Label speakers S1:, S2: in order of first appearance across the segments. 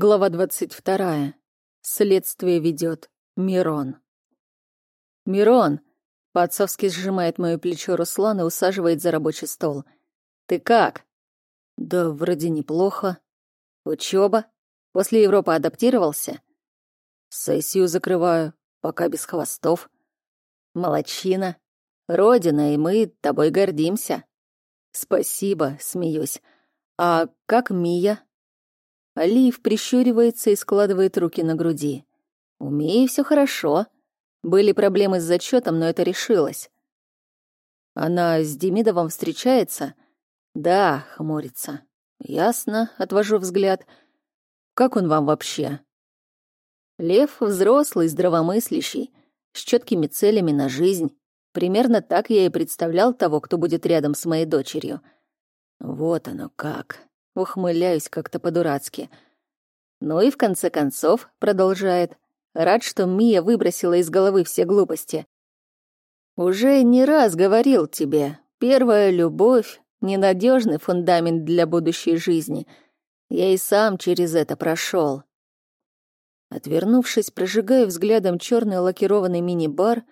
S1: Глава двадцать вторая. Следствие ведет Мирон. Мирон! По-отцовски сжимает мое плечо Руслан и усаживает за рабочий стол. Ты как? Да вроде неплохо. Учеба? После Европы адаптировался? Сессию закрываю, пока без хвостов. Молодчина. Родина, и мы тобой гордимся. Спасибо, смеюсь. А как Мия? Алиев прищуривается и складывает руки на груди. У Мии все хорошо. Были проблемы с зачетом, но это решилось. Она с Демидовым встречается? Да, хмурится. Ясно, отвожу взгляд. Как он вам вообще? Лев взрослый, здравомыслящий, с четкими целями на жизнь. Примерно так я и представлял того, кто будет рядом с моей дочерью. Вот оно как. Ухмыляюсь как-то по-дурацки. Ну и в конце концов, продолжает, рад, что Мия выбросила из головы все глупости. Уже не раз говорил тебе, первая любовь — ненадежный фундамент для будущей жизни. Я и сам через это прошел. Отвернувшись, прожигаю взглядом черный лакированный мини-бар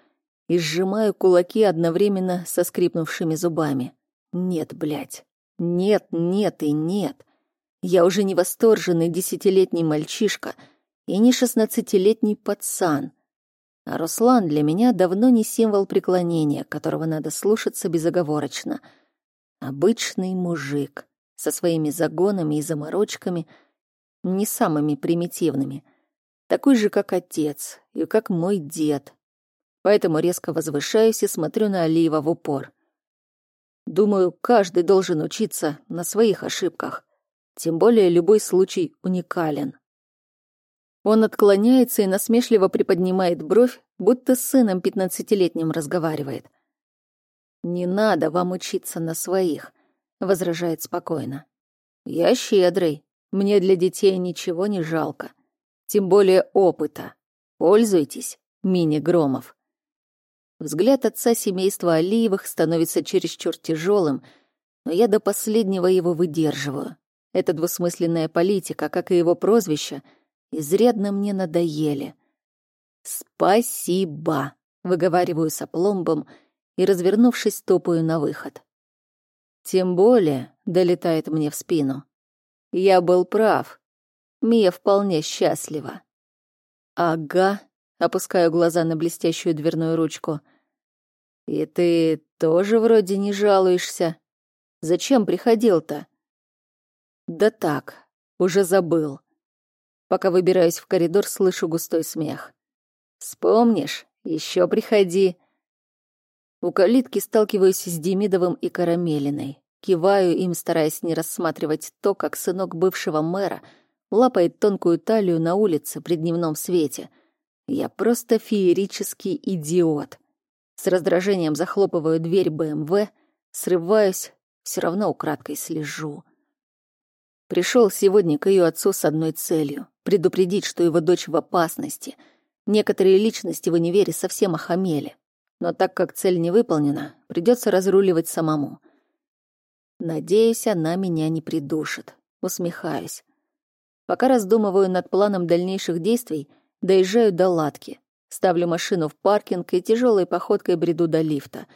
S1: и сжимаю кулаки одновременно со скрипнувшими зубами. Нет, блядь. Нет, нет и нет. Я уже не восторженный десятилетний мальчишка и не шестнадцатилетний пацан. А Руслан для меня давно не символ преклонения, которого надо слушаться безоговорочно. Обычный мужик со своими загонами и заморочками, не самыми примитивными, такой же, как отец и как мой дед. Поэтому резко возвышаюсь и смотрю на Алиева в упор. Думаю, каждый должен учиться на своих ошибках. Тем более любой случай уникален. Он отклоняется и насмешливо приподнимает бровь, будто с сыном пятнадцатилетним разговаривает. «Не надо вам учиться на своих», — возражает спокойно. «Я щедрый, мне для детей ничего не жалко. Тем более опыта. Пользуйтесь, мини-громов». Взгляд отца семейства Алиевых становится чересчур тяжелым, но я до последнего его выдерживаю. Эта двусмысленная политика, как и его прозвище, изрядно мне надоели. «Спасибо», — выговариваю с опломбом и, развернувшись, топаю на выход. Тем более, — долетает мне в спину, — я был прав. Мия вполне счастлива. «Ага», Опускаю глаза на блестящую дверную ручку. «И ты тоже вроде не жалуешься. Зачем приходил-то?» «Да так, уже забыл». Пока выбираюсь в коридор, слышу густой смех. «Вспомнишь? Еще приходи». У калитки сталкиваюсь с Демидовым и Карамелиной. Киваю им, стараясь не рассматривать то, как сынок бывшего мэра лапает тонкую талию на улице при дневном свете — я просто феерический идиот. С раздражением захлопываю дверь БМВ, срываюсь, все равно украдкой слежу. Пришел сегодня к ее отцу с одной целью — предупредить, что его дочь в опасности. Некоторые личности в универе совсем охамели. Но так как цель не выполнена, придется разруливать самому. Надеюсь, она меня не придушит. Усмехаюсь. Пока раздумываю над планом дальнейших действий — Доезжаю до латки. Ставлю машину в паркинг и тяжелой походкой бреду до лифта.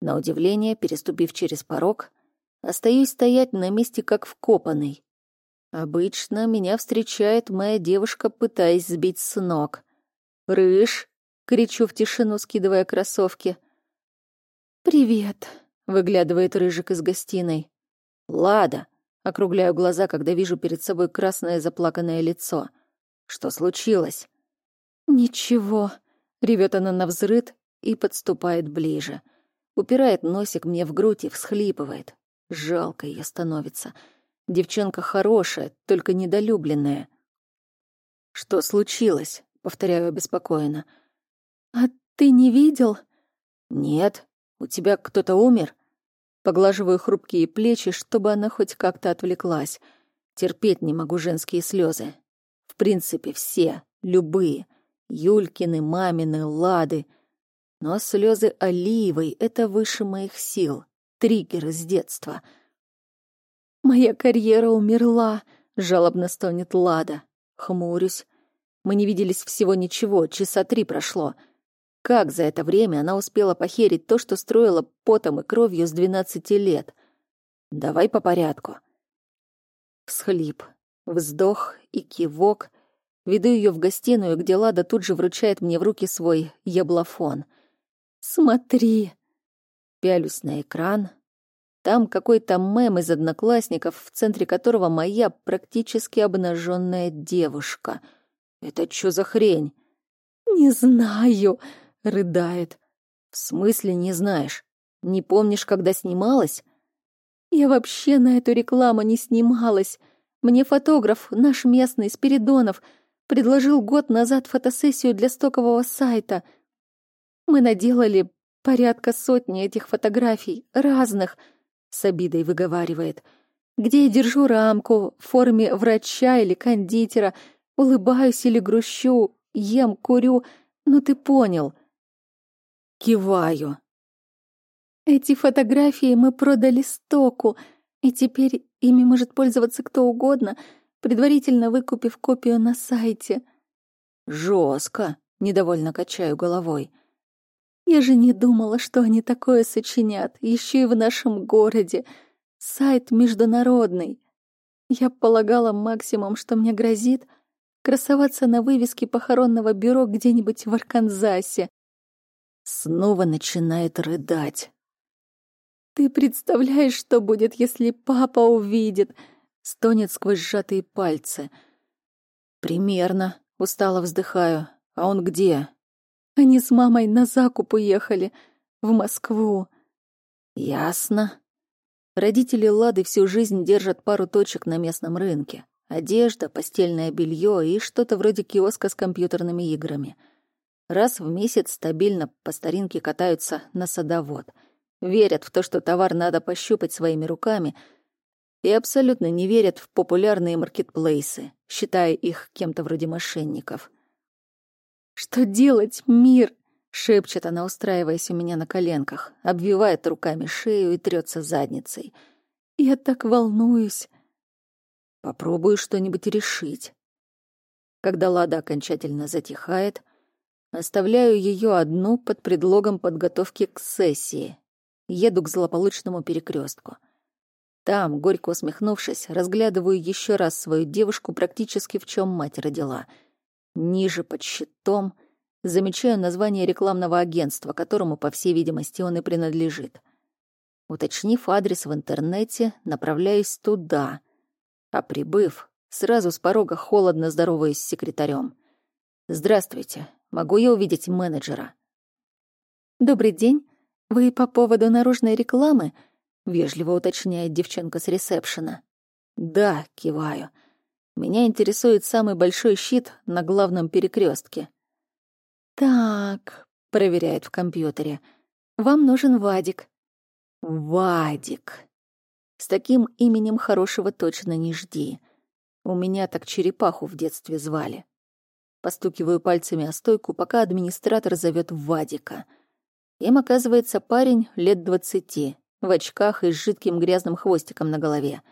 S1: На удивление, переступив через порог, остаюсь стоять на месте как вкопанный. Обычно меня встречает моя девушка, пытаясь сбить с ног. «Рыж!» — кричу в тишину, скидывая кроссовки. «Привет!» — выглядывает Рыжик из гостиной. «Лада!» — округляю глаза, когда вижу перед собой красное заплаканное лицо — что случилось? Ничего. Ревет она на взрыд и подступает ближе. Упирает носик мне в грудь и всхлипывает. Жалко ее становится. Девчонка хорошая, только недолюбленная. Что случилось? Повторяю обеспокоенно. А ты не видел? Нет. У тебя кто-то умер? Поглаживаю хрупкие плечи, чтобы она хоть как-то отвлеклась. Терпеть не могу женские слезы. В принципе, все, любые. Юлькины, мамины, Лады. Но слезы Алиевой — это выше моих сил. Триггер из детства. «Моя карьера умерла», — жалобно стонет Лада. Хмурюсь. Мы не виделись всего ничего, часа три прошло. Как за это время она успела похерить то, что строила потом и кровью с двенадцати лет? Давай по порядку. Всхлип, вздох и кивок. Веду ее в гостиную, где Лада тут же вручает мне в руки свой яблофон. «Смотри!» Пялюсь на экран. Там какой-то мем из одноклассников, в центре которого моя практически обнаженная девушка. Это что за хрень? «Не знаю!» — рыдает. «В смысле не знаешь? Не помнишь, когда снималась?» «Я вообще на эту рекламу не снималась. Мне фотограф, наш местный, Спиридонов, предложил год назад фотосессию для стокового сайта. Мы наделали порядка сотни этих фотографий, разных, с обидой выговаривает, где я держу рамку в форме врача или кондитера, улыбаюсь или грущу, ем, курю, ну ты понял. Киваю. Эти фотографии мы продали стоку, и теперь ими может пользоваться кто угодно — предварительно выкупив копию на сайте. Жестко, недовольно качаю головой. Я же не думала, что они такое сочинят, еще и в нашем городе. Сайт международный. Я полагала максимум, что мне грозит, красоваться на вывеске похоронного бюро где-нибудь в Арканзасе. Снова начинает рыдать. Ты представляешь, что будет, если папа увидит? Стонет сквозь сжатые пальцы. «Примерно», — устало вздыхаю. «А он где?» «Они с мамой на закуп уехали. В Москву». «Ясно». Родители Лады всю жизнь держат пару точек на местном рынке. Одежда, постельное белье и что-то вроде киоска с компьютерными играми. Раз в месяц стабильно по старинке катаются на садовод. Верят в то, что товар надо пощупать своими руками — и абсолютно не верят в популярные маркетплейсы, считая их кем-то вроде мошенников. «Что делать, мир?» — шепчет она, устраиваясь у меня на коленках, обвивает руками шею и трется задницей. «Я так волнуюсь». «Попробую что-нибудь решить». Когда Лада окончательно затихает, оставляю ее одну под предлогом подготовки к сессии. Еду к злополучному перекрестку. Там, горько усмехнувшись, разглядываю еще раз свою девушку практически в чем мать родила. Ниже под щитом замечаю название рекламного агентства, которому, по всей видимости, он и принадлежит. Уточнив адрес в интернете, направляюсь туда. А прибыв, сразу с порога холодно здороваюсь с секретарем. «Здравствуйте. Могу я увидеть менеджера?» «Добрый день. Вы по поводу наружной рекламы?» Вежливо уточняет девчонка с ресепшена. Да, киваю. Меня интересует самый большой щит на главном перекрестке. Так, проверяет в компьютере. Вам нужен Вадик. Вадик. С таким именем хорошего точно не жди. У меня так черепаху в детстве звали. Постукиваю пальцами о стойку, пока администратор зовет Вадика. Им оказывается парень лет двадцати, в очках и с жидким грязным хвостиком на голове.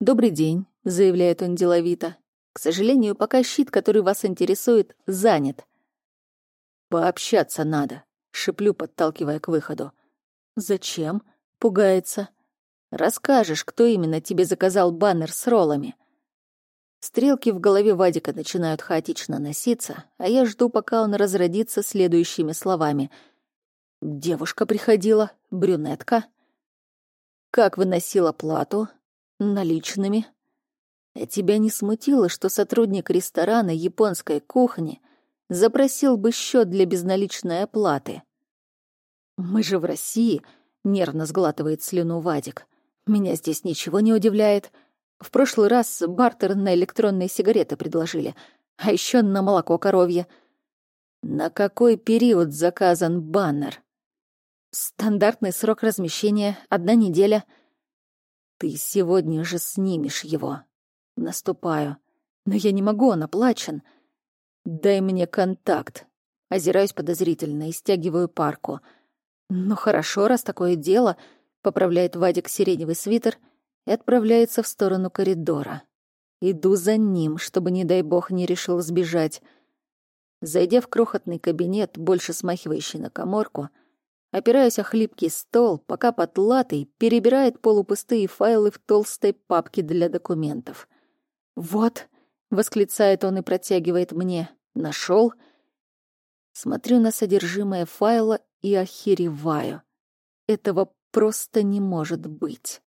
S1: «Добрый день», — заявляет он деловито. «К сожалению, пока щит, который вас интересует, занят». «Пообщаться надо», — шиплю, подталкивая к выходу. «Зачем?» — пугается. «Расскажешь, кто именно тебе заказал баннер с роллами». Стрелки в голове Вадика начинают хаотично носиться, а я жду, пока он разродится следующими словами — Девушка приходила, брюнетка. Как выносила плату? Наличными. Тебя не смутило, что сотрудник ресторана японской кухни запросил бы счет для безналичной оплаты? Мы же в России, нервно сглатывает слюну Вадик. Меня здесь ничего не удивляет. В прошлый раз бартер на электронные сигареты предложили, а еще на молоко коровье. На какой период заказан баннер? Стандартный срок размещения — одна неделя. Ты сегодня же снимешь его. Наступаю. Но я не могу, он оплачен. Дай мне контакт. Озираюсь подозрительно и стягиваю парку. Ну хорошо, раз такое дело, поправляет Вадик сиреневый свитер и отправляется в сторону коридора. Иду за ним, чтобы, не дай бог, не решил сбежать. Зайдя в крохотный кабинет, больше смахивающий на коморку, опираюсь о хлипкий стол, пока потлатый перебирает полупустые файлы в толстой папке для документов. «Вот», — восклицает он и протягивает мне, — «нашел?» Смотрю на содержимое файла и охереваю. Этого просто не может быть.